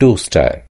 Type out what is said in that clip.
Two toaster